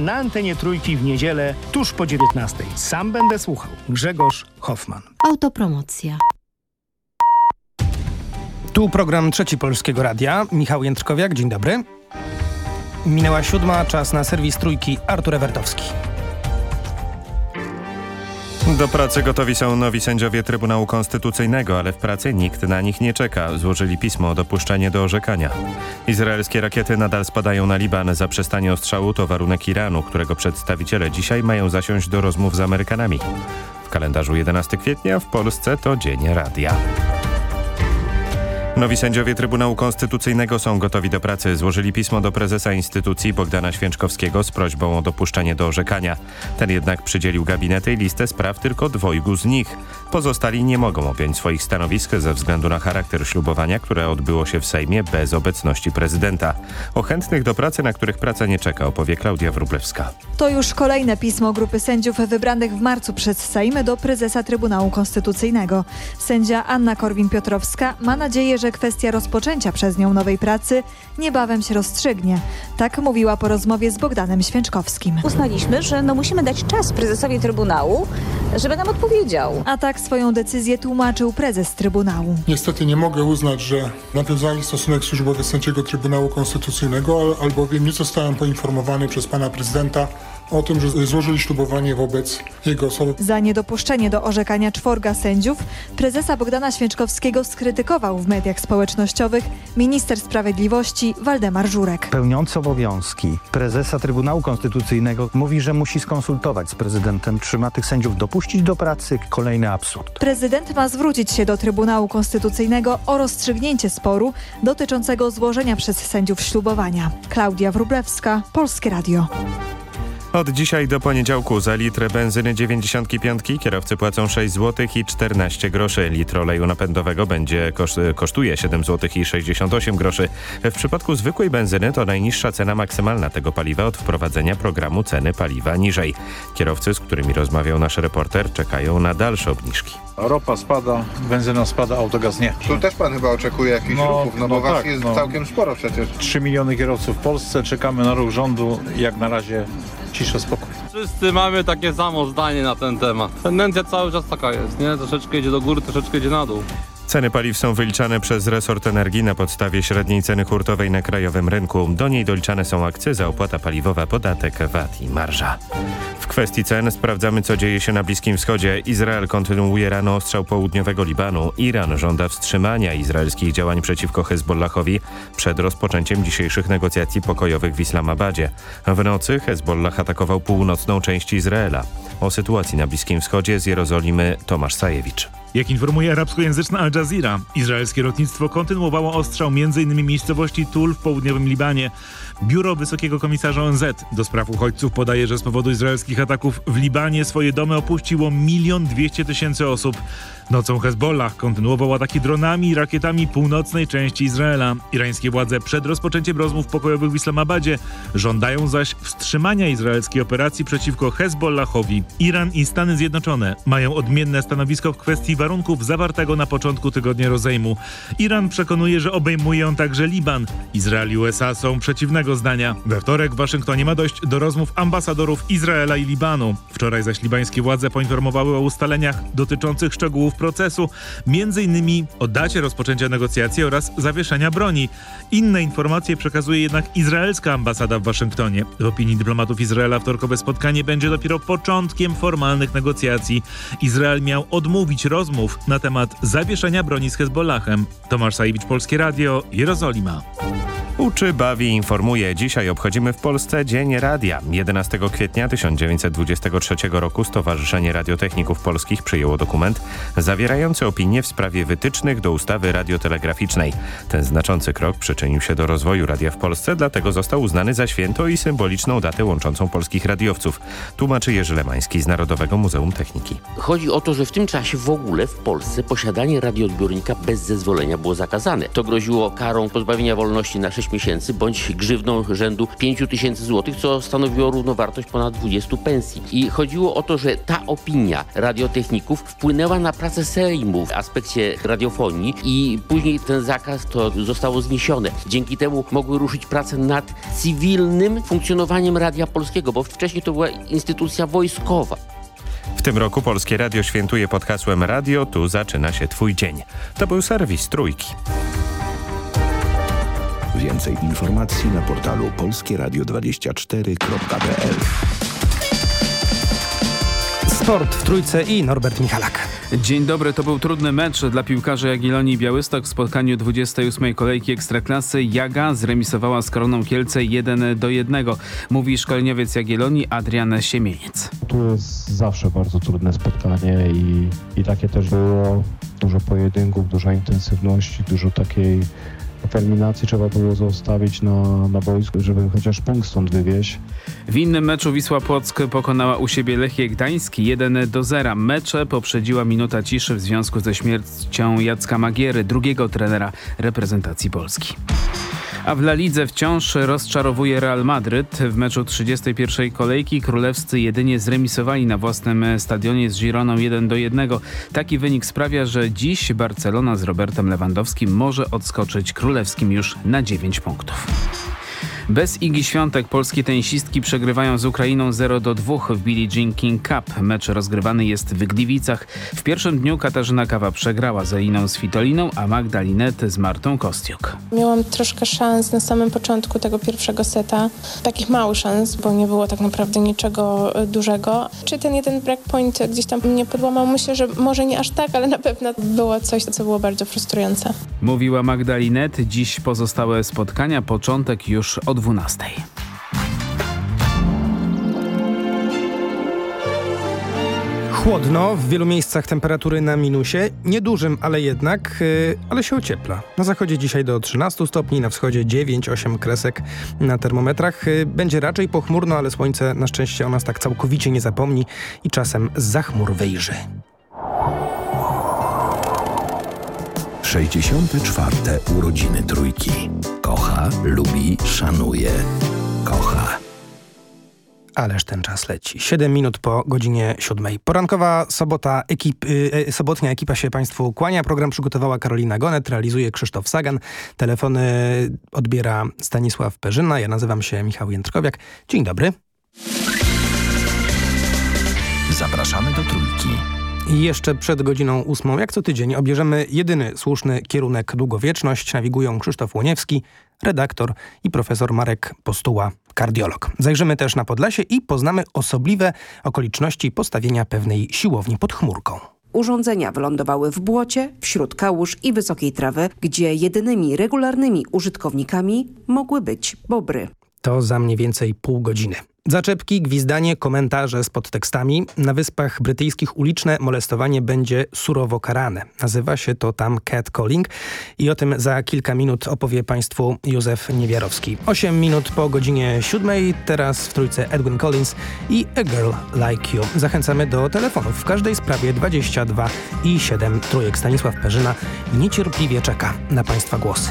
Na antenie trójki w niedzielę tuż po 19. Sam będę słuchał. Grzegorz Hoffman. Autopromocja. Tu program Trzeci Polskiego Radia. Michał Jędrkowiak, dzień dobry. Minęła siódma, czas na serwis trójki Artur Ewertowski. Do pracy gotowi są nowi sędziowie Trybunału Konstytucyjnego, ale w pracy nikt na nich nie czeka. Złożyli pismo o dopuszczenie do orzekania. Izraelskie rakiety nadal spadają na Liban. Zaprzestanie ostrzału to warunek Iranu, którego przedstawiciele dzisiaj mają zasiąść do rozmów z Amerykanami. W kalendarzu 11 kwietnia w Polsce to Dzień Radia. Nowi sędziowie Trybunału Konstytucyjnego są gotowi do pracy. Złożyli pismo do prezesa instytucji Bogdana Święczkowskiego z prośbą o dopuszczenie do orzekania. Ten jednak przydzielił gabinety i listę spraw tylko dwojgu z nich. Pozostali nie mogą objąć swoich stanowisk ze względu na charakter ślubowania, które odbyło się w Sejmie bez obecności prezydenta. O chętnych do pracy, na których praca nie czeka, opowie Klaudia Wrublewska. To już kolejne pismo grupy sędziów wybranych w marcu przez Sejm do prezesa Trybunału Konstytucyjnego. Sędzia Anna Korwin-Piotrowska ma nadzieję, że kwestia rozpoczęcia przez nią nowej pracy niebawem się rozstrzygnie. Tak mówiła po rozmowie z Bogdanem Święczkowskim. Uznaliśmy, że no musimy dać czas prezesowi Trybunału, żeby nam odpowiedział. A tak swoją decyzję tłumaczył prezes Trybunału. Niestety nie mogę uznać, że nawiązali stosunek służbowy sędziego Trybunału Konstytucyjnego, albowiem nie zostałem poinformowany przez pana prezydenta o tym, że złożyli ślubowanie wobec jego osoby. Za niedopuszczenie do orzekania czworga sędziów prezesa Bogdana Święczkowskiego skrytykował w mediach społecznościowych minister sprawiedliwości Waldemar Żurek. Pełniący obowiązki prezesa Trybunału Konstytucyjnego mówi, że musi skonsultować z prezydentem, czy ma tych sędziów dopuścić do pracy. Kolejny absurd. Prezydent ma zwrócić się do Trybunału Konstytucyjnego o rozstrzygnięcie sporu dotyczącego złożenia przez sędziów ślubowania. Klaudia Wrublewska, Polskie Radio. Od dzisiaj do poniedziałku za litr benzyny 95 kierowcy płacą 6 zł i 14 groszy. Litr oleju napędowego będzie koszt, kosztuje 7 zł i 68 groszy. W przypadku zwykłej benzyny to najniższa cena maksymalna tego paliwa od wprowadzenia programu ceny paliwa niżej. Kierowcy, z którymi rozmawiał nasz reporter, czekają na dalsze obniżki. Ropa spada, benzyna spada, autogaz nie. Tu też pan chyba oczekuje jakichś No, ruchów, no, bo no was tak, jest no. całkiem sporo przecież. 3 miliony kierowców w Polsce, czekamy na ruch rządu. Jak na razie cisza, spokój. Wszyscy mamy takie samo zdanie na ten temat. Tendencja cały czas taka jest, nie? Troszeczkę idzie do góry, troszeczkę idzie na dół. Ceny paliw są wyliczane przez resort energii na podstawie średniej ceny hurtowej na krajowym rynku. Do niej doliczane są akcyza, opłata paliwowa, podatek, VAT i marża. W kwestii cen sprawdzamy, co dzieje się na Bliskim Wschodzie. Izrael kontynuuje rano ostrzał południowego Libanu. Iran żąda wstrzymania izraelskich działań przeciwko Hezbollahowi przed rozpoczęciem dzisiejszych negocjacji pokojowych w Islamabadzie. W nocy Hezbollah atakował północną część Izraela. O sytuacji na Bliskim Wschodzie z Jerozolimy Tomasz Sajewicz. Jak informuje arabskojęzyczna Al Jazeera, izraelskie lotnictwo kontynuowało ostrzał m.in. miejscowości Tul w południowym Libanie. Biuro Wysokiego Komisarza ONZ do spraw uchodźców podaje, że z powodu izraelskich ataków w Libanie swoje domy opuściło milion dwieście tysięcy osób. Nocą Hezbollah kontynuował ataki dronami i rakietami północnej części Izraela. Irańskie władze przed rozpoczęciem rozmów pokojowych w Islamabadzie żądają zaś wstrzymania izraelskiej operacji przeciwko Hezbollahowi. Iran i Stany Zjednoczone mają odmienne stanowisko w kwestii warunków zawartego na początku tygodnia rozejmu. Iran przekonuje, że obejmuje on także Liban. Izrael i USA są przeciwnego zdania. We wtorek w Waszyngtonie ma dojść do rozmów ambasadorów Izraela i Libanu. Wczoraj zaś libańskie władze poinformowały o ustaleniach dotyczących szczegółów procesu, innymi o dacie rozpoczęcia negocjacji oraz zawieszenia broni. Inne informacje przekazuje jednak izraelska ambasada w Waszyngtonie. W opinii dyplomatów Izraela wtorkowe spotkanie będzie dopiero początkiem formalnych negocjacji. Izrael miał odmówić rozmów na temat zawieszenia broni z Hezbollahem. Tomasz Sajewicz, Polskie Radio, Jerozolima. Uczy, bawi, informuje. Dzisiaj obchodzimy w Polsce Dzień Radia. 11 kwietnia 1923 roku Stowarzyszenie Radiotechników Polskich przyjęło dokument zawierający opinie w sprawie wytycznych do ustawy radiotelegraficznej. Ten znaczący krok przyczynił się do rozwoju radia w Polsce, dlatego został uznany za święto i symboliczną datę łączącą polskich radiowców. Tłumaczy Jerzy Lemański z Narodowego Muzeum Techniki. Chodzi o to, że w tym czasie w ogóle w Polsce posiadanie radioodbiornika bez zezwolenia było zakazane. To groziło karą pozbawienia wolności naszej 6 miesięcy, bądź grzywną rzędu 5 tysięcy złotych, co stanowiło równowartość ponad 20 pensji. I chodziło o to, że ta opinia radiotechników wpłynęła na pracę Sejmu w aspekcie radiofonii i później ten zakaz to zostało zniesione. Dzięki temu mogły ruszyć prace nad cywilnym funkcjonowaniem Radia Polskiego, bo wcześniej to była instytucja wojskowa. W tym roku Polskie Radio świętuje pod hasłem Radio, tu zaczyna się Twój dzień. To był serwis Trójki. Więcej informacji na portalu polskieradio24.pl Sport w Trójce i Norbert Michalak. Dzień dobry, to był trudny mecz dla piłkarzy Jagiellonii Białystok w spotkaniu 28. kolejki Ekstraklasy. Jaga zremisowała z Koroną Kielce 1 do 1. Mówi szkoleniowiec Jagiellonii Adrian Siemieniec. Tu jest zawsze bardzo trudne spotkanie i, i takie też było. Dużo pojedynków, dużo intensywności, dużo takiej determinacji trzeba było zostawić na, na boisku, żeby chociaż punkt stąd wywieźć. W innym meczu Wisła Płock pokonała u siebie Lechię Gdański 1 do 0. Mecze poprzedziła minuta ciszy w związku ze śmiercią Jacka Magiery, drugiego trenera reprezentacji Polski. A w La Lidze wciąż rozczarowuje Real Madryt. W meczu 31. kolejki królewscy jedynie zremisowali na własnym stadionie z Gironą 1 do 1. Taki wynik sprawia, że dziś Barcelona z Robertem Lewandowskim może odskoczyć królewskim już na 9 punktów. Bez Igi Świątek polskie tenisistki przegrywają z Ukrainą 0 do 2 w Billie Jean King Cup. Mecz rozgrywany jest w Gliwicach. W pierwszym dniu Katarzyna Kawa przegrała z Eliną Svitoliną, a Magdalinet z Martą Kostiuk. Miałam troszkę szans na samym początku tego pierwszego seta. Takich małych szans, bo nie było tak naprawdę niczego dużego. Czy ten jeden breakpoint gdzieś tam mnie podłamał? Myślę, że może nie aż tak, ale na pewno było coś, co było bardzo frustrujące. Mówiła Magdalinet. Dziś pozostałe spotkania, początek już od 12. Chłodno, w wielu miejscach temperatury na minusie, niedużym, ale jednak, yy, ale się ociepla. Na zachodzie dzisiaj do 13 stopni, na wschodzie 9-8 kresek na termometrach. Yy, będzie raczej pochmurno, ale słońce na szczęście o nas tak całkowicie nie zapomni i czasem za chmur wyjrzy. 64. urodziny trójki. Kocha, lubi, szanuje. Kocha. Ależ ten czas leci. 7 minut po godzinie 7. Porankowa sobota ekip, y, sobotnia ekipa się Państwu kłania. Program przygotowała Karolina Gonet, realizuje Krzysztof Sagan. Telefony odbiera Stanisław Perzyna. Ja nazywam się Michał Jędrkowiak. Dzień dobry. Zapraszamy do Trójki. I jeszcze przed godziną ósmą, jak co tydzień, obierzemy jedyny słuszny kierunek długowieczność. Nawigują Krzysztof Łoniewski, redaktor i profesor Marek Postuła, kardiolog. Zajrzymy też na Podlasie i poznamy osobliwe okoliczności postawienia pewnej siłowni pod chmurką. Urządzenia wylądowały w błocie, wśród kałuż i wysokiej trawy, gdzie jedynymi regularnymi użytkownikami mogły być bobry. To za mniej więcej pół godziny. Zaczepki, gwizdanie, komentarze z podtekstami. Na Wyspach Brytyjskich uliczne molestowanie będzie surowo karane. Nazywa się to tam catcalling i o tym za kilka minut opowie Państwu Józef Niewiarowski. 8 minut po godzinie 7, teraz w trójce Edwin Collins i A Girl Like You. Zachęcamy do telefonów w każdej sprawie 22 i 7 trójek. Stanisław Perzyna niecierpliwie czeka na Państwa głosy.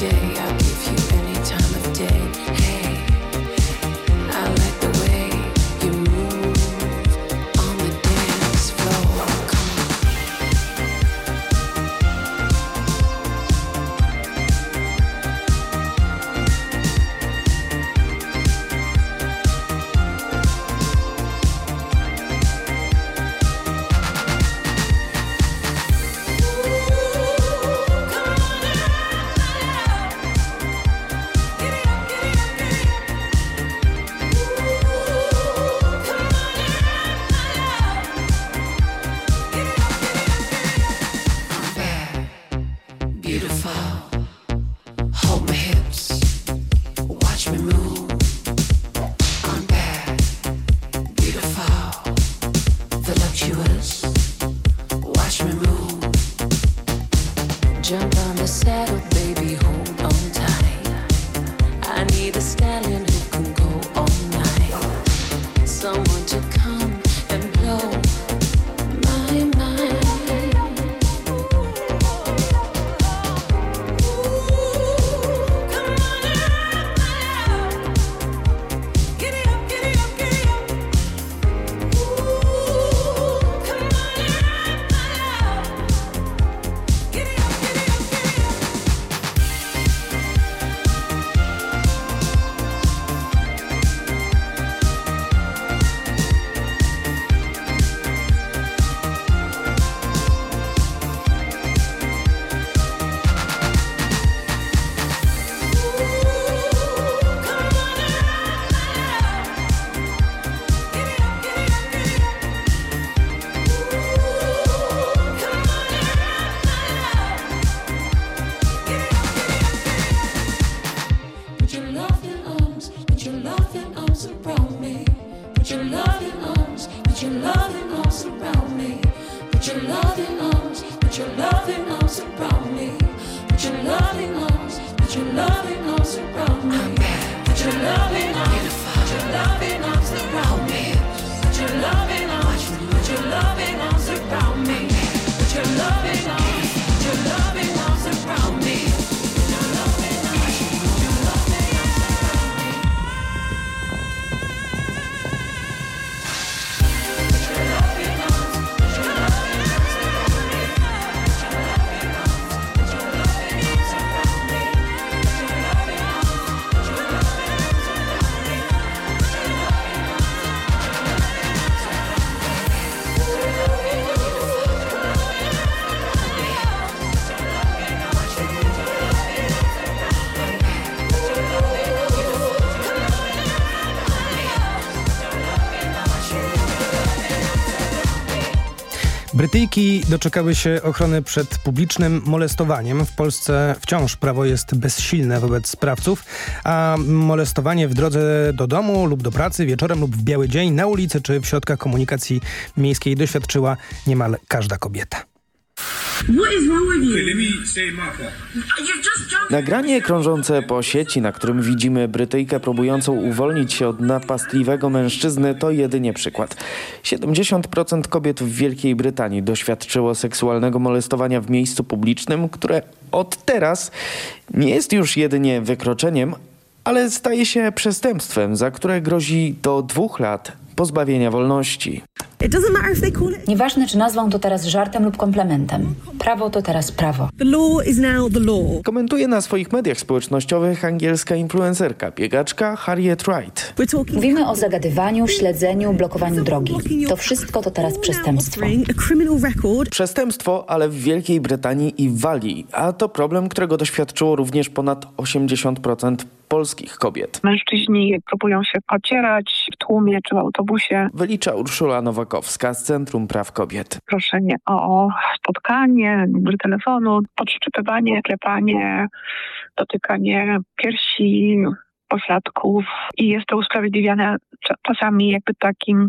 day. Brytyjki doczekały się ochrony przed publicznym molestowaniem. W Polsce wciąż prawo jest bezsilne wobec sprawców, a molestowanie w drodze do domu lub do pracy, wieczorem lub w biały dzień, na ulicy czy w środkach komunikacji miejskiej doświadczyła niemal każda kobieta. Nagranie krążące po sieci, na którym widzimy Brytyjkę próbującą uwolnić się od napastliwego mężczyzny, to jedynie przykład. 70% kobiet w Wielkiej Brytanii doświadczyło seksualnego molestowania w miejscu publicznym, które od teraz nie jest już jedynie wykroczeniem, ale staje się przestępstwem, za które grozi do dwóch lat pozbawienia wolności. Nieważne, czy nazwą to teraz żartem lub komplementem. Prawo to teraz prawo. Komentuje na swoich mediach społecznościowych angielska influencerka, biegaczka Harriet Wright. Mówimy o zagadywaniu, śledzeniu, blokowaniu drogi. To wszystko to teraz przestępstwo. Przestępstwo, ale w Wielkiej Brytanii i w Walii, a to problem, którego doświadczyło również ponad 80% polskich kobiet. Mężczyźni próbują się ocierać w tłumie czy w autobusie. Wylicza Urszula Nowakowska z Centrum Praw Kobiet. Proszenie o spotkanie, numer telefonu, podszczypywanie, klepanie, dotykanie piersi, pośladków i jest to usprawiedliwiane czasami jakby takim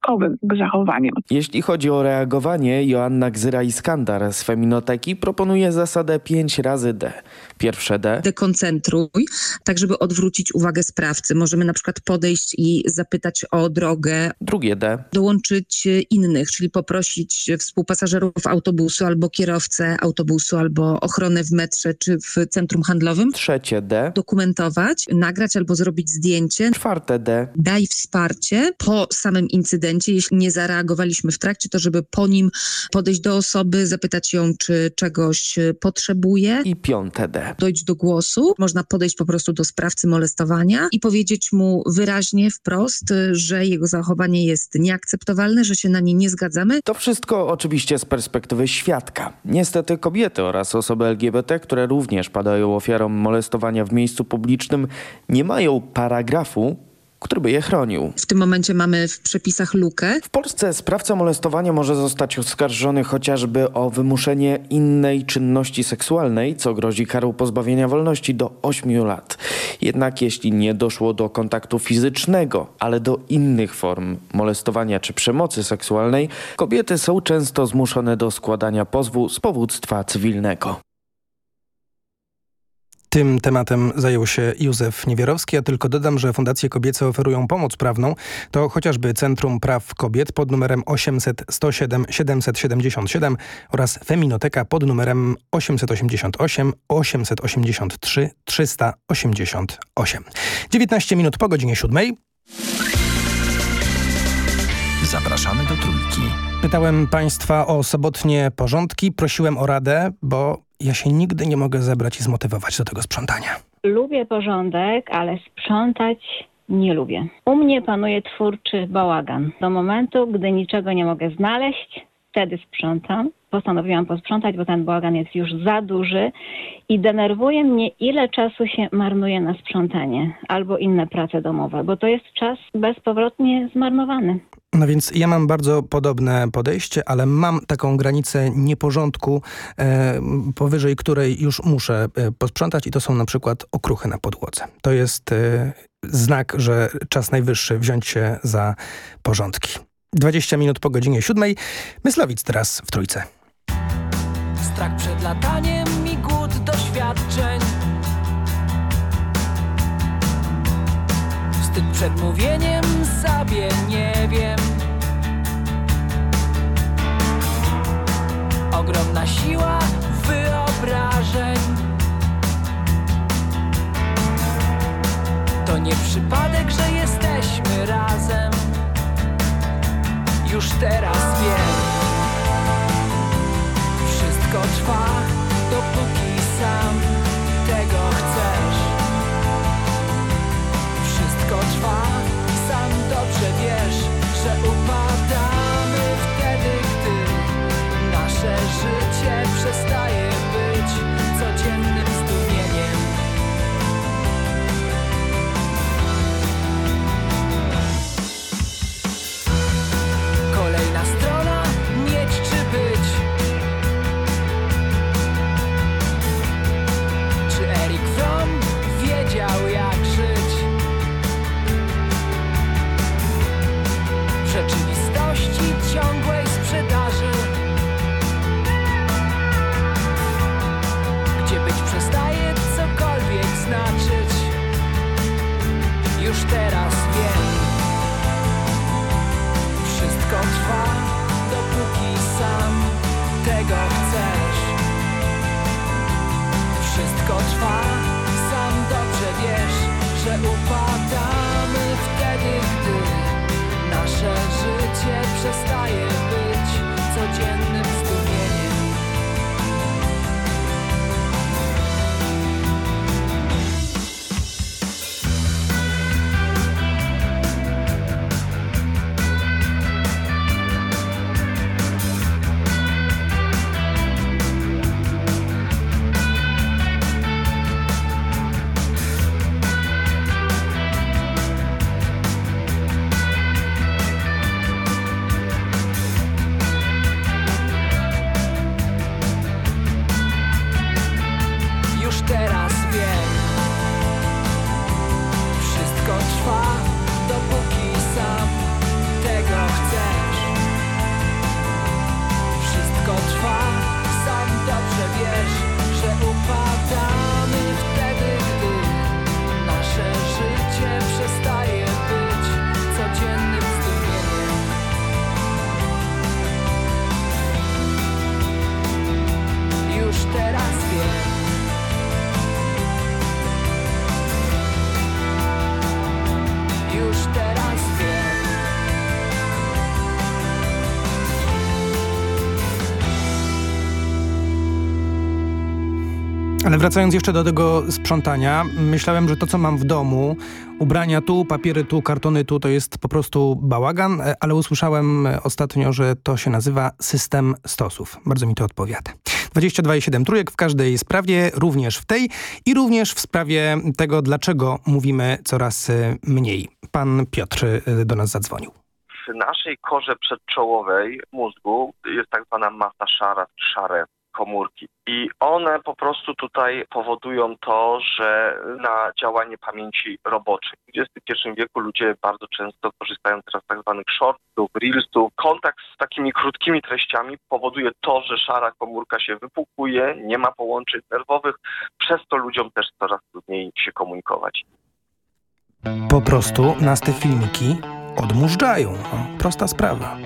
przypadkowym zachowaniem. Jeśli chodzi o reagowanie, Joanna Gzyra-Iskandar z Feminoteki proponuje zasadę 5 razy D. Pierwsze D. Dekoncentruj, tak żeby odwrócić uwagę sprawcy. Możemy na przykład podejść i zapytać o drogę. Drugie D. Dołączyć innych, czyli poprosić współpasażerów autobusu albo kierowcę autobusu albo ochronę w metrze czy w centrum handlowym. Trzecie D. Dokumentować, nagrać albo zrobić zdjęcie. Czwarte D. Daj wsparcie po samym incydencie. Jeśli nie zareagowaliśmy w trakcie, to żeby po nim podejść do osoby, zapytać ją, czy czegoś potrzebuje. I piąte D. Dojść do głosu. Można podejść po prostu do sprawcy molestowania i powiedzieć mu wyraźnie, wprost, że jego zachowanie jest nieakceptowalne, że się na nie nie zgadzamy. To wszystko oczywiście z perspektywy świadka. Niestety kobiety oraz osoby LGBT, które również padają ofiarą molestowania w miejscu publicznym, nie mają paragrafu, który by je chronił. W tym momencie mamy w przepisach lukę. W Polsce sprawca molestowania może zostać oskarżony chociażby o wymuszenie innej czynności seksualnej, co grozi karą pozbawienia wolności do 8 lat. Jednak jeśli nie doszło do kontaktu fizycznego, ale do innych form molestowania czy przemocy seksualnej, kobiety są często zmuszone do składania pozwu z powództwa cywilnego. Tym tematem zajął się Józef Niewierowski, a tylko dodam, że Fundacje Kobiece oferują pomoc prawną. To chociażby Centrum Praw Kobiet pod numerem 800 107 777 oraz Feminoteka pod numerem 888 883 388. 19 minut po godzinie 7. Zapraszamy do Trójki. Pytałem Państwa o sobotnie porządki, prosiłem o radę, bo ja się nigdy nie mogę zebrać i zmotywować do tego sprzątania. Lubię porządek, ale sprzątać nie lubię. U mnie panuje twórczy bałagan. Do momentu, gdy niczego nie mogę znaleźć, wtedy sprzątam. Postanowiłam posprzątać, bo ten bałagan jest już za duży i denerwuje mnie, ile czasu się marnuje na sprzątanie albo inne prace domowe, bo to jest czas bezpowrotnie zmarnowany. No więc ja mam bardzo podobne podejście, ale mam taką granicę nieporządku, e, powyżej której już muszę e, posprzątać i to są na przykład okruchy na podłodze. To jest e, znak, że czas najwyższy wziąć się za porządki. 20 minut po godzinie 7. Myslowic teraz w Trójce. Strach przed lataniem i głód doświadczeń Wstyd przed mówieniem sobie nie wiem. Ogromna siła wyobrażeń. To nie przypadek, że jesteśmy razem. Już teraz wiem. Wszystko trwa, dopóki sam tego chcesz trwa Sam dobrze wiesz, że upadamy wtedy, gdy Nasze życie przestaje być codzienne. Wracając jeszcze do tego sprzątania, myślałem, że to co mam w domu, ubrania tu, papiery tu, kartony tu, to jest po prostu bałagan, ale usłyszałem ostatnio, że to się nazywa system stosów. Bardzo mi to odpowiada. 22,7 trójek w każdej sprawie, również w tej i również w sprawie tego, dlaczego mówimy coraz e, mniej. Pan Piotr do nas zadzwonił. W naszej korze przedczołowej mózgu jest tak zwana masa szara, szare komórki. I one po prostu tutaj powodują to, że na działanie pamięci roboczej. W XXI wieku ludzie bardzo często korzystają teraz z tak zwanych shortów, reelsów. Kontakt z takimi krótkimi treściami powoduje to, że szara komórka się wypukuje, nie ma połączeń nerwowych, przez to ludziom też coraz trudniej się komunikować. Po prostu nas te filmiki odmurzają. Prosta sprawa.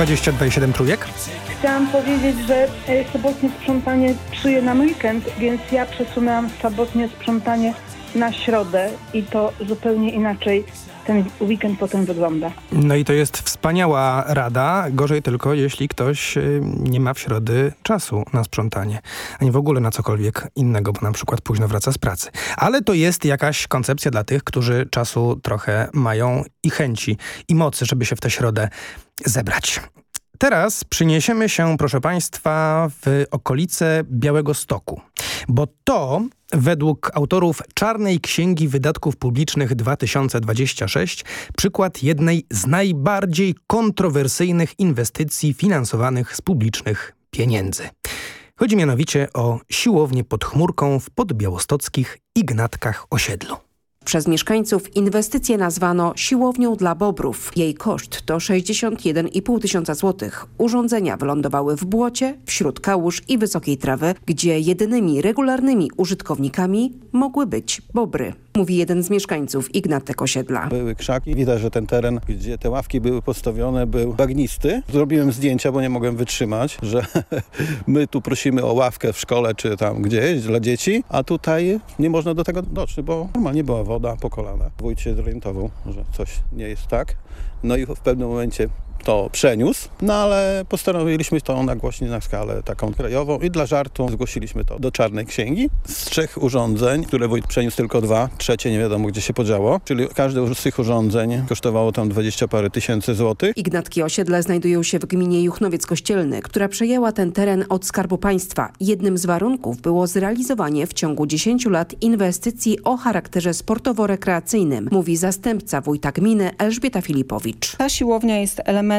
Dwadzieścia dwa siedem trójek. Chciałam powiedzieć, że e, sobotnie sprzątanie psuje nam weekend, więc ja przesunęłam sobotnie sprzątanie na środę i to zupełnie inaczej ten weekend potem wygląda. No i to jest wspaniała rada, gorzej tylko jeśli ktoś y, nie ma w środy czasu na sprzątanie, ani w ogóle na cokolwiek innego, bo na przykład późno wraca z pracy. Ale to jest jakaś koncepcja dla tych, którzy czasu trochę mają i chęci, i mocy, żeby się w tę środę zebrać. Teraz przyniesiemy się, proszę Państwa, w okolice Białego Stoku. Bo to według autorów Czarnej Księgi Wydatków Publicznych 2026 przykład jednej z najbardziej kontrowersyjnych inwestycji finansowanych z publicznych pieniędzy. Chodzi mianowicie o siłownię pod chmurką w podbiałostockich Ignatkach osiedlu. Przez mieszkańców inwestycję nazwano siłownią dla bobrów. Jej koszt to 61,5 tysiąca złotych. Urządzenia wylądowały w błocie, wśród kałuż i wysokiej trawy, gdzie jedynymi regularnymi użytkownikami mogły być bobry. Mówi jeden z mieszkańców Ignatek osiedla. Były krzaki, widać, że ten teren, gdzie te ławki były postawione, był bagnisty. Zrobiłem zdjęcia, bo nie mogłem wytrzymać, że my tu prosimy o ławkę w szkole czy tam gdzieś dla dzieci, a tutaj nie można do tego dotrzeć, bo normalnie była woda po kolana. Wójt się zorientował, że coś nie jest tak. No i w pewnym momencie to przeniósł, no ale postanowiliśmy to nagłośnić na skalę taką krajową i dla żartu zgłosiliśmy to do Czarnej Księgi. Z trzech urządzeń, które wójt przeniósł tylko dwa, trzecie nie wiadomo gdzie się podziało, czyli każde z tych urządzeń kosztowało tam 20 parę tysięcy złotych. Ignatki osiedle znajdują się w gminie Juchnowiec Kościelny, która przejęła ten teren od Skarbu Państwa. Jednym z warunków było zrealizowanie w ciągu 10 lat inwestycji o charakterze sportowo-rekreacyjnym, mówi zastępca wójta gminy Elżbieta Filipowicz. Ta siłownia jest elementem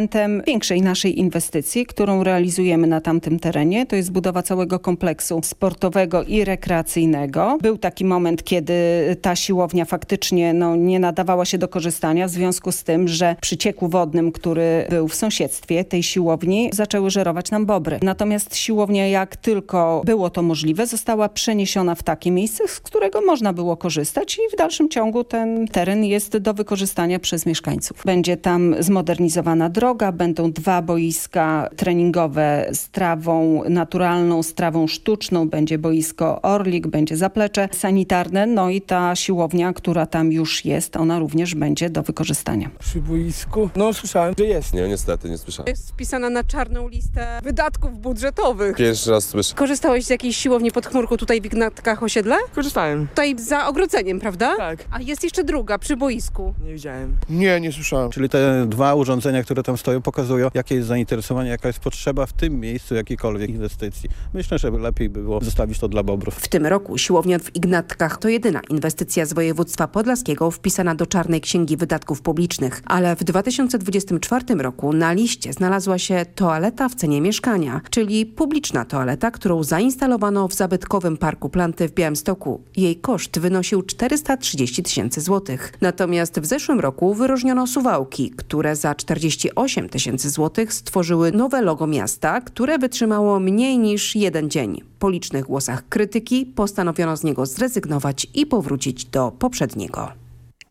większej naszej inwestycji, którą realizujemy na tamtym terenie. To jest budowa całego kompleksu sportowego i rekreacyjnego. Był taki moment, kiedy ta siłownia faktycznie no, nie nadawała się do korzystania w związku z tym, że przy cieku wodnym, który był w sąsiedztwie tej siłowni, zaczęły żerować nam bobry. Natomiast siłownia, jak tylko było to możliwe, została przeniesiona w takie miejsce, z którego można było korzystać i w dalszym ciągu ten teren jest do wykorzystania przez mieszkańców. Będzie tam zmodernizowana droga, będą dwa boiska treningowe z trawą naturalną, z trawą sztuczną, będzie boisko Orlik, będzie zaplecze sanitarne, no i ta siłownia, która tam już jest, ona również będzie do wykorzystania. Przy boisku? No słyszałem, że jest. Nie, niestety nie słyszałem. Jest wpisana na czarną listę wydatków budżetowych. Pierwszy raz słyszę. Korzystałeś z jakiejś siłowni pod chmurką tutaj w Ignatkach osiedle? Korzystałem. Tutaj za ogrodzeniem, prawda? Tak. A jest jeszcze druga, przy boisku. Nie widziałem. Nie, nie słyszałem. Czyli te dwa urządzenia, które tam stoją, pokazują, jakie jest zainteresowanie, jaka jest potrzeba w tym miejscu jakiejkolwiek inwestycji. Myślę, że lepiej by było zostawić to dla bobrów. W tym roku siłownia w Ignatkach to jedyna inwestycja z województwa podlaskiego wpisana do Czarnej Księgi Wydatków Publicznych, ale w 2024 roku na liście znalazła się toaleta w cenie mieszkania, czyli publiczna toaleta, którą zainstalowano w zabytkowym parku Planty w Białymstoku. Jej koszt wynosił 430 tysięcy złotych. Natomiast w zeszłym roku wyróżniono Suwałki, które za 48 tysięcy złotych stworzyły nowe logo miasta, które wytrzymało mniej niż jeden dzień. Po licznych głosach krytyki postanowiono z niego zrezygnować i powrócić do poprzedniego.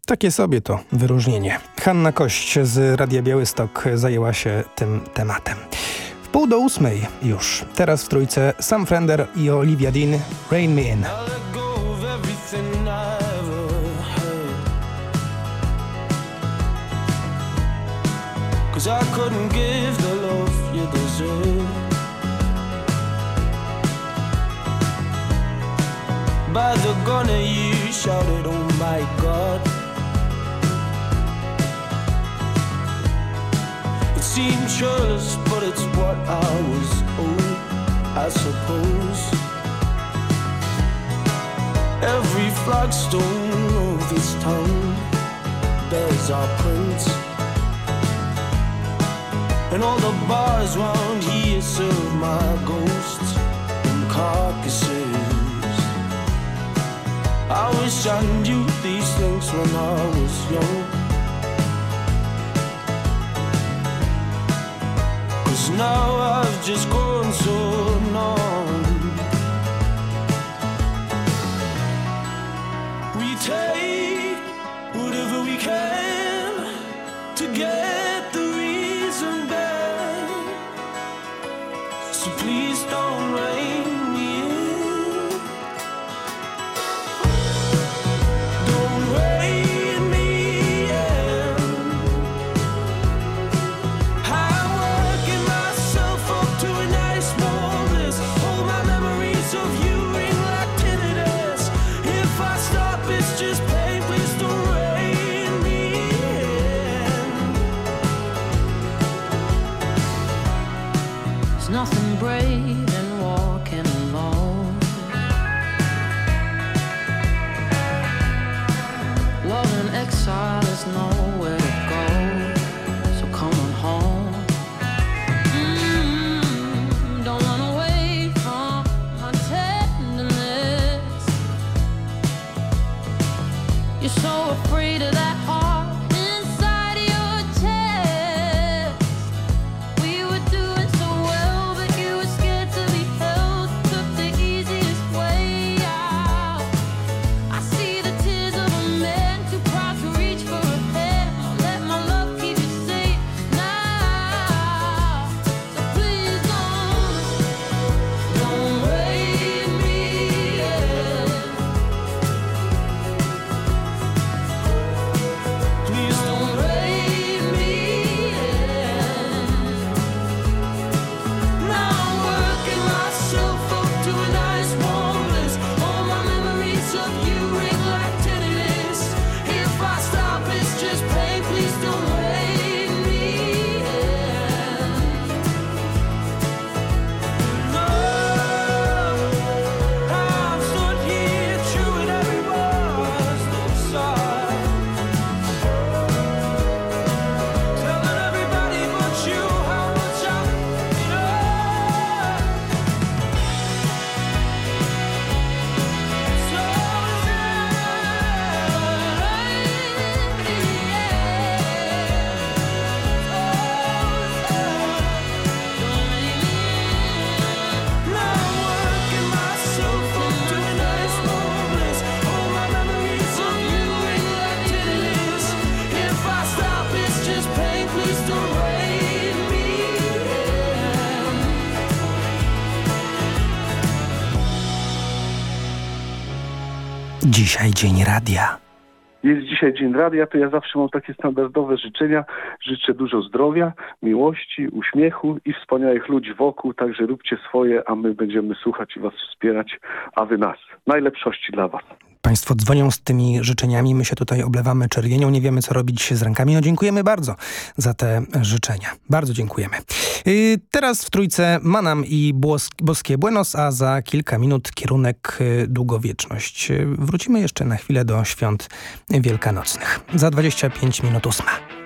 Takie sobie to wyróżnienie. Hanna Kość z Radia Białystok zajęła się tym tematem. W pół do ósmej już. Teraz w trójce Sam Frender i Olivia Dean Rain Me In. Give the love you deserve. By the gunner you shouted, oh my god. It seemed churlish, but it's what I was owed, I suppose. Every flagstone of this town bears our prints. And all the bars round here serve my ghosts and carcasses. I wish I knew these things when I was young. Cause now I've just grown Dzisiaj Dzień Radia. Jest dzisiaj Dzień Radia, to ja zawsze mam takie standardowe życzenia. Życzę dużo zdrowia, miłości, uśmiechu i wspaniałych ludzi wokół, także róbcie swoje, a my będziemy słuchać i was wspierać, a wy nas. Najlepszości dla was. Państwo dzwonią z tymi życzeniami, my się tutaj oblewamy czerwienią, nie wiemy co robić z rękami. No dziękujemy bardzo za te życzenia. Bardzo dziękujemy. Yy, teraz w trójce Manam i Boskie Buenos, a za kilka minut kierunek yy, Długowieczność. Yy, wrócimy jeszcze na chwilę do świąt wielkanocnych. Za 25 minut ósma.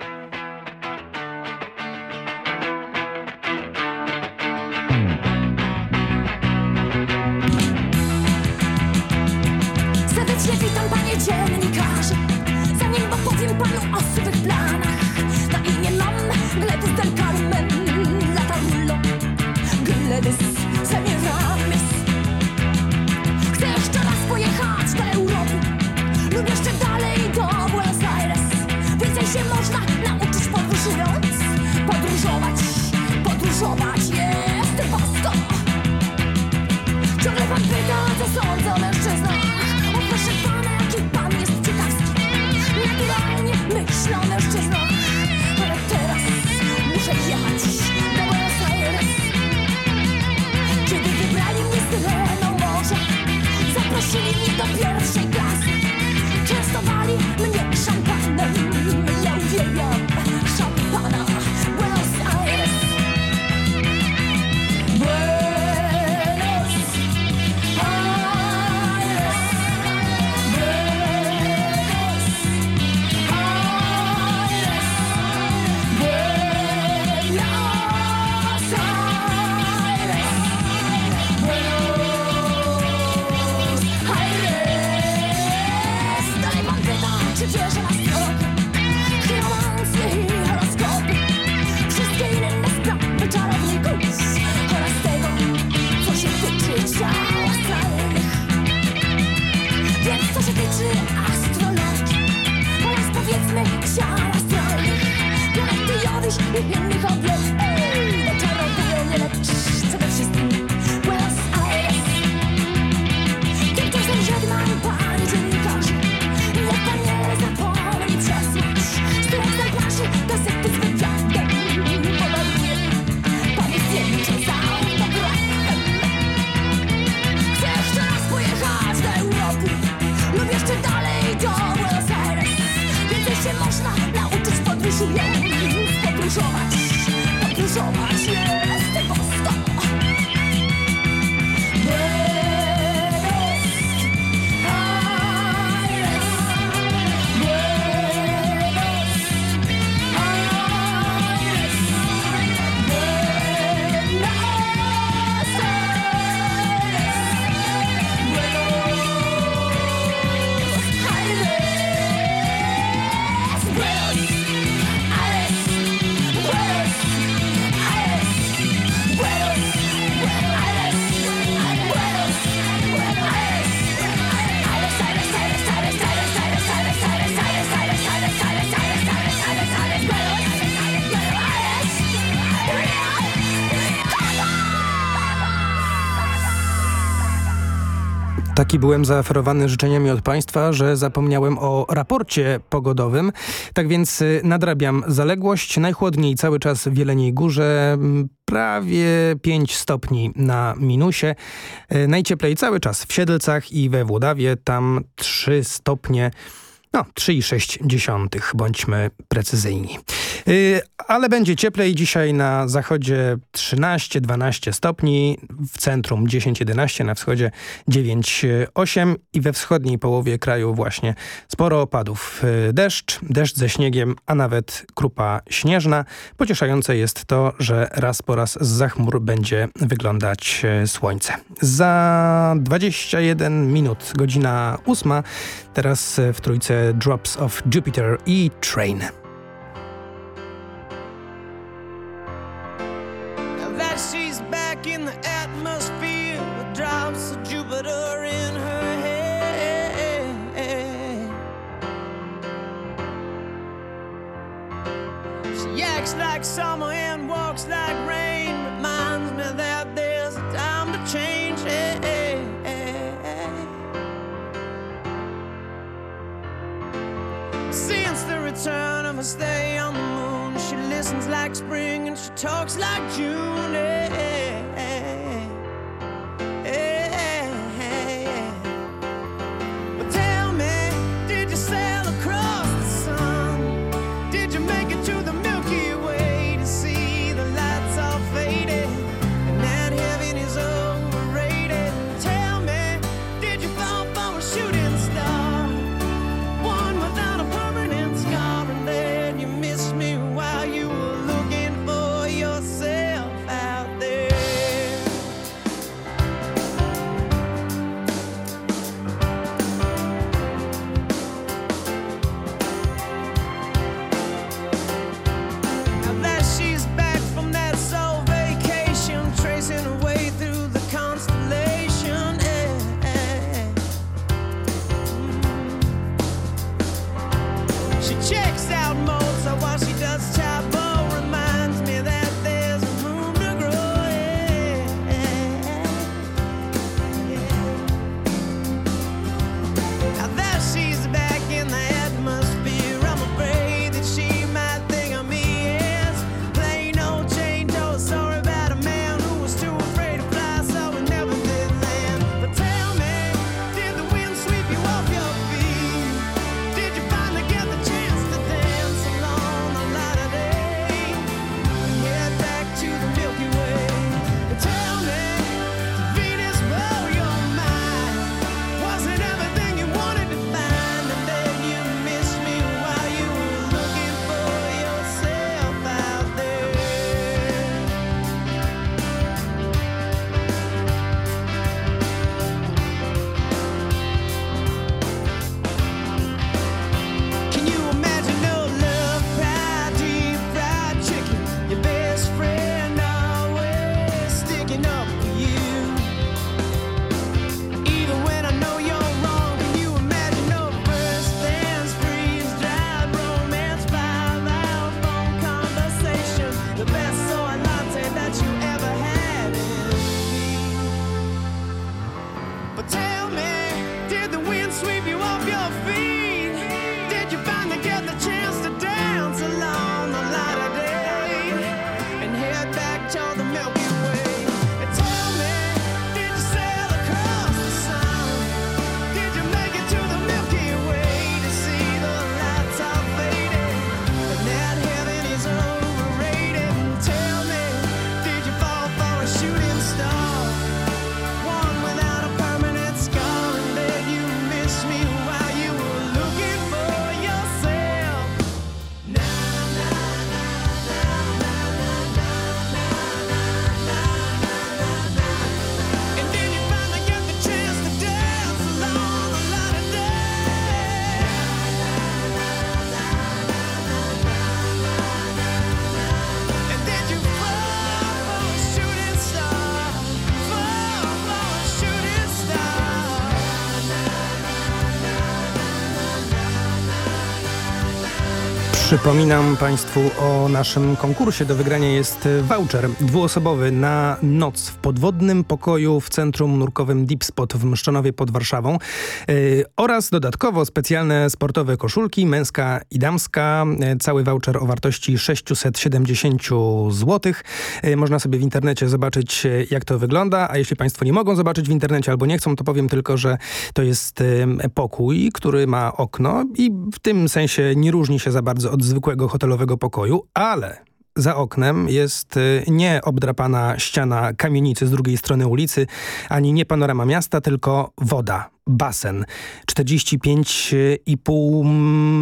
czy astronaut? Po raz powiedzmy ksiara strojnych Planety Jowisz Taki byłem zaoferowany życzeniami od Państwa, że zapomniałem o raporcie pogodowym. Tak więc y, nadrabiam zaległość. Najchłodniej cały czas w Jeleniej Górze, prawie 5 stopni na minusie. Y, najcieplej cały czas w Siedlcach i we Włodawie, tam 3 stopnie no, 3,6 bądźmy precyzyjni. Yy, ale będzie cieplej dzisiaj na zachodzie 13-12 stopni, w centrum 10-11, na wschodzie 9-8 i we wschodniej połowie kraju właśnie sporo opadów. Yy, deszcz, deszcz ze śniegiem, a nawet krupa śnieżna. Pocieszające jest to, że raz po raz z zachmur będzie wyglądać yy, słońce. Za 21 minut, godzina 8, teraz w trójce Drops of Jupiter i Train. She acts like summer and walks like rain since the return of her stay on the moon. She listens like spring and she talks like June. Przypominam Państwu o naszym konkursie. Do wygrania jest voucher dwuosobowy na noc w podwodnym pokoju w centrum nurkowym Deep Spot w Mszczonowie pod Warszawą yy, oraz dodatkowo specjalne sportowe koszulki męska i damska. Yy, cały voucher o wartości 670 zł. Yy, można sobie w internecie zobaczyć yy, jak to wygląda, a jeśli Państwo nie mogą zobaczyć w internecie albo nie chcą, to powiem tylko, że to jest pokój, który ma okno i w tym sensie nie różni się za bardzo od zwykłego hotelowego pokoju, ale za oknem jest y, nie obdrapana ściana kamienicy z drugiej strony ulicy, ani nie panorama miasta, tylko woda, basen. 45,5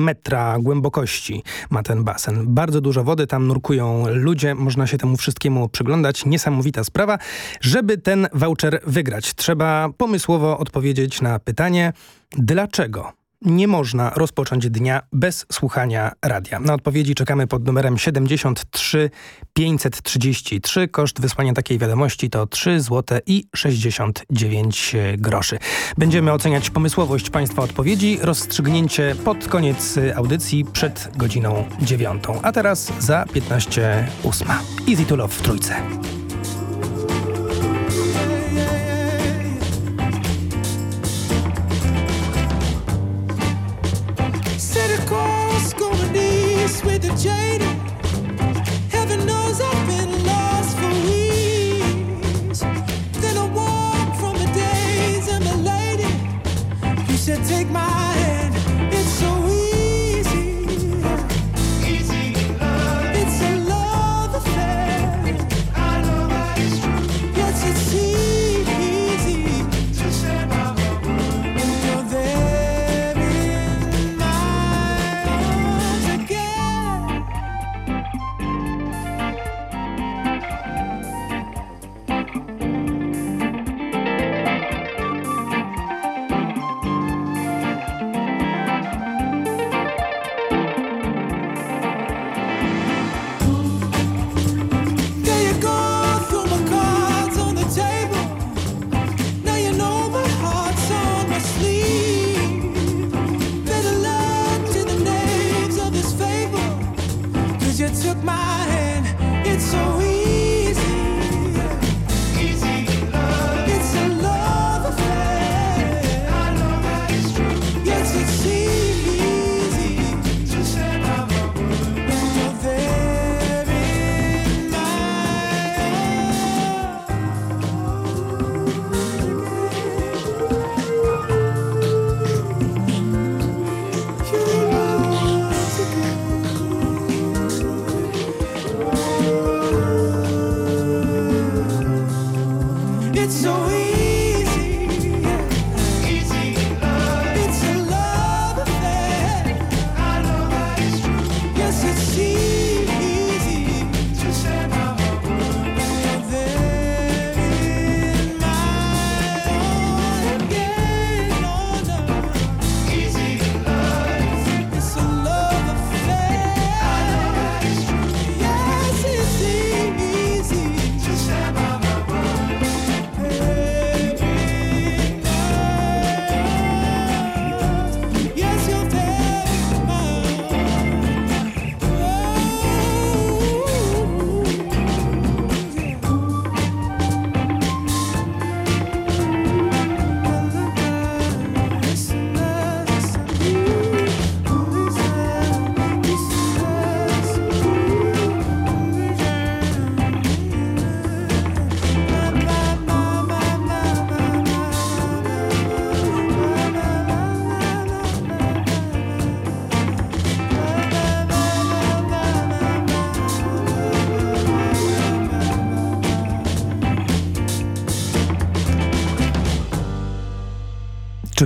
metra głębokości ma ten basen. Bardzo dużo wody, tam nurkują ludzie, można się temu wszystkiemu przyglądać. Niesamowita sprawa. Żeby ten voucher wygrać, trzeba pomysłowo odpowiedzieć na pytanie, dlaczego nie można rozpocząć dnia bez słuchania radia. Na odpowiedzi czekamy pod numerem 73 533. Koszt wysłania takiej wiadomości to 3 zł i 69 groszy. Będziemy oceniać pomysłowość Państwa odpowiedzi. Rozstrzygnięcie pod koniec audycji przed godziną 9. A teraz za 15 8. Easy to Love w Trójce.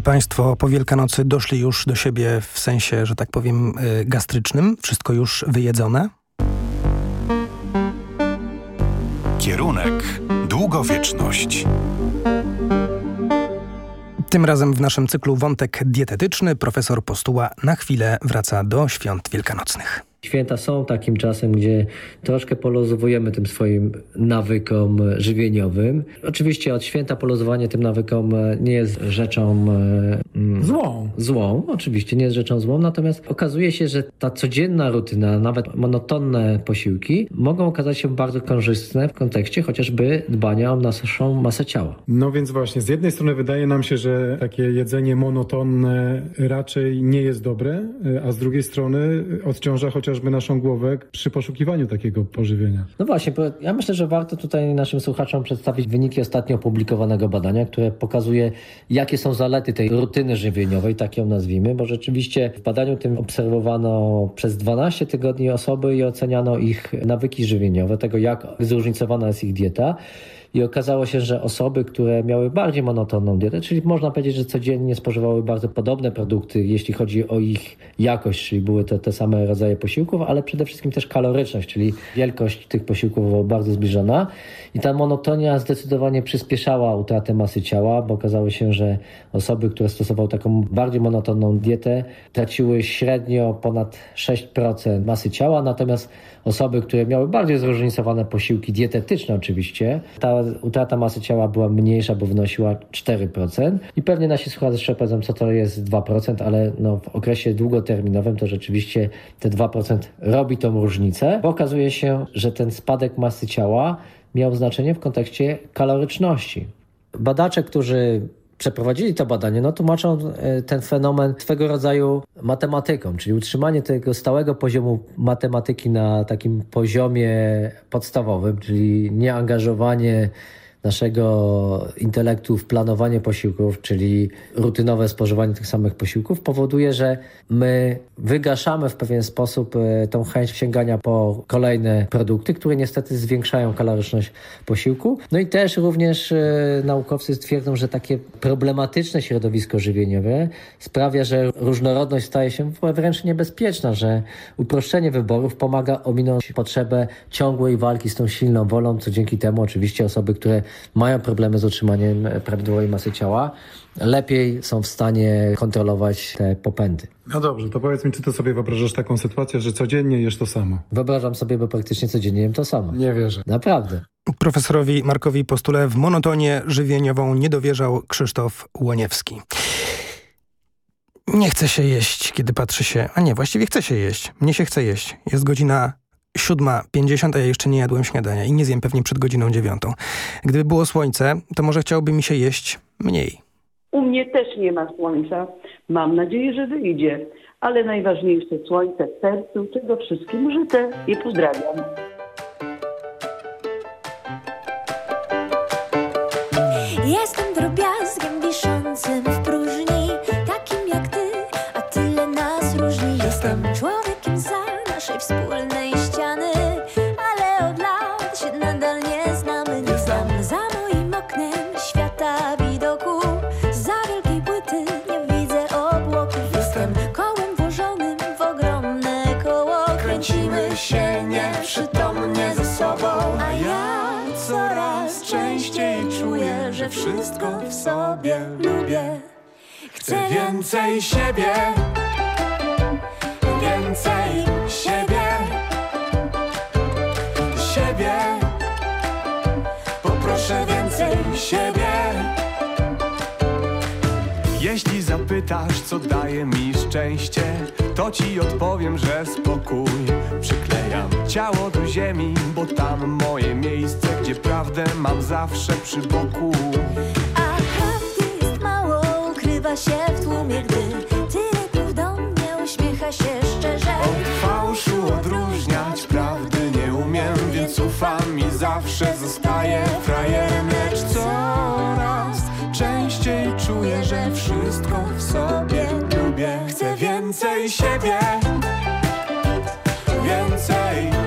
Państwo po Wielkanocy doszli już do siebie w sensie, że tak powiem, y, gastrycznym? Wszystko już wyjedzone? Kierunek długowieczność. Tym razem w naszym cyklu wątek dietetyczny profesor Postuła na chwilę wraca do świąt wielkanocnych. Święta są takim czasem, gdzie troszkę poluzowujemy tym swoim nawykom żywieniowym. Oczywiście od święta poluzowanie tym nawykom nie jest rzeczą mm, Złą. Złą, oczywiście nie jest rzeczą złą, natomiast okazuje się, że ta codzienna rutyna, nawet monotonne posiłki mogą okazać się bardzo korzystne w kontekście chociażby dbania o naszą masę ciała. No więc właśnie, z jednej strony wydaje nam się, że takie jedzenie monotonne raczej nie jest dobre, a z drugiej strony odciąża chociażby naszą głowę przy poszukiwaniu takiego pożywienia. No właśnie, ja myślę, że warto tutaj naszym słuchaczom przedstawić wyniki ostatnio opublikowanego badania, które pokazuje, jakie są zalety tej rutyny żywieniowej, tak ją nazwijmy, bo rzeczywiście w badaniu tym obserwowano przez 12 tygodni osoby i oceniano ich nawyki żywieniowe, tego jak zróżnicowana jest ich dieta. I okazało się, że osoby, które miały bardziej monotonną dietę, czyli można powiedzieć, że codziennie spożywały bardzo podobne produkty, jeśli chodzi o ich jakość, czyli były to te same rodzaje posiłków, ale przede wszystkim też kaloryczność, czyli wielkość tych posiłków była bardzo zbliżona. I ta monotonia zdecydowanie przyspieszała utratę masy ciała, bo okazało się, że osoby, które stosowały taką bardziej monotonną dietę, traciły średnio ponad 6% masy ciała, natomiast osoby, które miały bardziej zróżnicowane posiłki, dietetyczne oczywiście, ta utrata masy ciała była mniejsza, bo wynosiła 4%. I pewnie nasi słuchacze powiedzą, co to jest 2%, ale no, w okresie długoterminowym to rzeczywiście te 2% robi tą różnicę, bo okazuje się, że ten spadek masy ciała miał znaczenie w kontekście kaloryczności. Badacze, którzy przeprowadzili to badanie, no tłumaczą e, ten fenomen swego rodzaju matematyką, czyli utrzymanie tego stałego poziomu matematyki na takim poziomie podstawowym, czyli nieangażowanie naszego intelektu w planowanie posiłków, czyli rutynowe spożywanie tych samych posiłków, powoduje, że my wygaszamy w pewien sposób e, tą chęć sięgania po kolejne produkty, które niestety zwiększają kaloryczność posiłku. No i też również e, naukowcy twierdzą, że takie problematyczne środowisko żywieniowe sprawia, że różnorodność staje się wręcz niebezpieczna, że uproszczenie wyborów pomaga ominąć potrzebę ciągłej walki z tą silną wolą, co dzięki temu oczywiście osoby, które mają problemy z utrzymaniem prawidłowej masy ciała, lepiej są w stanie kontrolować te popędy. No dobrze, to powiedz mi, czy ty sobie wyobrażasz taką sytuację, że codziennie jesz to samo? Wyobrażam sobie, bo praktycznie codziennie jem to samo. Nie wierzę. Naprawdę. Profesorowi Markowi Postule w monotonię żywieniową nie dowierzał Krzysztof Łoniewski. Nie chce się jeść, kiedy patrzy się... A nie, właściwie chce się jeść. Mnie się chce jeść. Jest godzina 7.50, a ja jeszcze nie jadłem śniadania i nie zjem pewnie przed godziną dziewiątą. Gdyby było słońce, to może chciałoby mi się jeść mniej. U mnie też nie ma słońca. Mam nadzieję, że wyjdzie. Ale najważniejsze słońce w sercu, czego wszystkim życzę i pozdrawiam. Jestem drobiazgiem wiszącym w próżni, takim jak ty, a tyle nas różni. Jestem człowiekiem za naszej wspólnej sobie lubię. Chcę więcej siebie, więcej siebie, siebie. Poproszę więcej siebie. Jeśli zapytasz, co daje mi szczęście, to ci odpowiem, że spokój przyklejam ciało do ziemi, bo tam moje miejsce, gdzie prawdę mam zawsze przy boku. Ukrywa się w tłumie, gdy tyle głów do mnie uśmiecha się szczerze. Od fałszu odróżniać prawdy nie umiem, więc ufam i zawsze zostaję frajerem, lecz coraz częściej czuję, że wszystko w sobie lubię. Chcę więcej siebie, więcej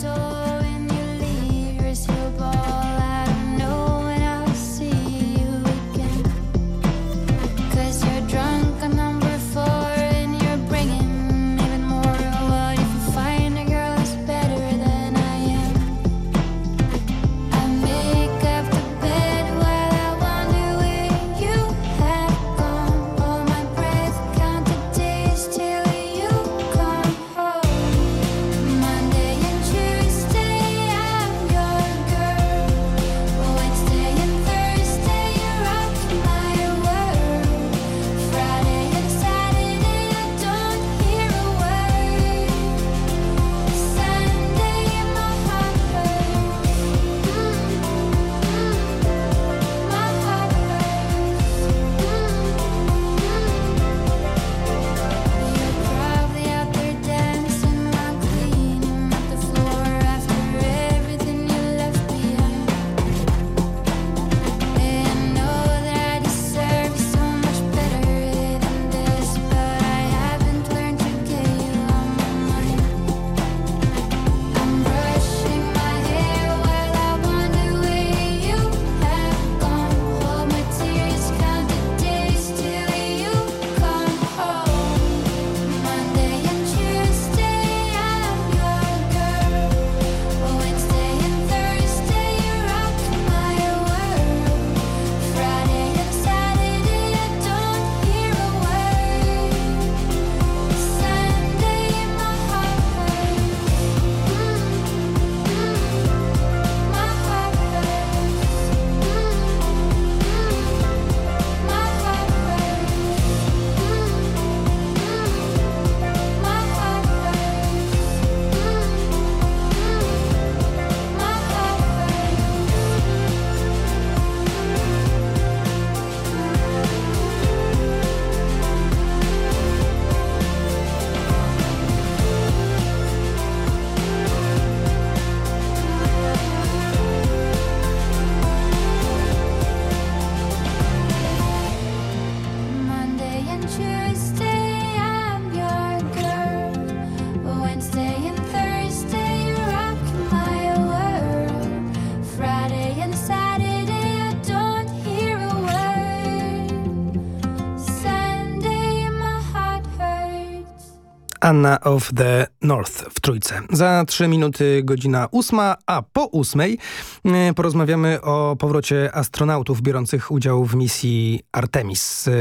Anna of the North w Trójce. Za trzy minuty godzina ósma, a po ósmej e, porozmawiamy o powrocie astronautów biorących udział w misji Artemis. E,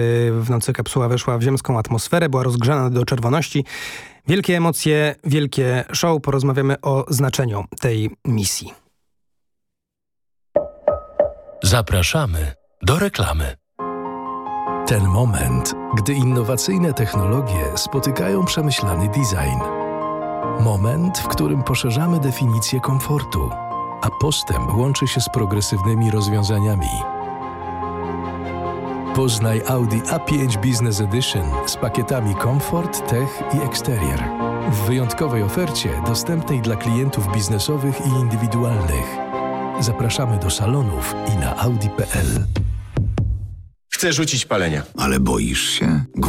W nocy kapsuła weszła w ziemską atmosferę, była rozgrzana do czerwoności. Wielkie emocje, wielkie show. Porozmawiamy o znaczeniu tej misji. Zapraszamy do reklamy. Ten moment, gdy innowacyjne technologie spotykają przemyślany design. Moment, w którym poszerzamy definicję komfortu, a postęp łączy się z progresywnymi rozwiązaniami. Poznaj Audi A5 Business Edition z pakietami Comfort, Tech i Exterior. W wyjątkowej ofercie dostępnej dla klientów biznesowych i indywidualnych. Zapraszamy do salonów i na audi.pl. Chcę rzucić palenia. Ale boisz się?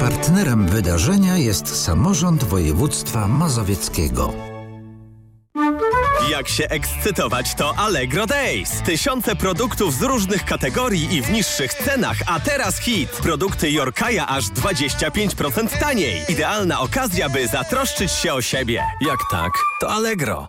Partnerem wydarzenia jest samorząd województwa mazowieckiego. Jak się ekscytować to Allegro Days. Tysiące produktów z różnych kategorii i w niższych cenach, a teraz hit. Produkty Jorkaja aż 25% taniej. Idealna okazja, by zatroszczyć się o siebie. Jak tak, to Allegro.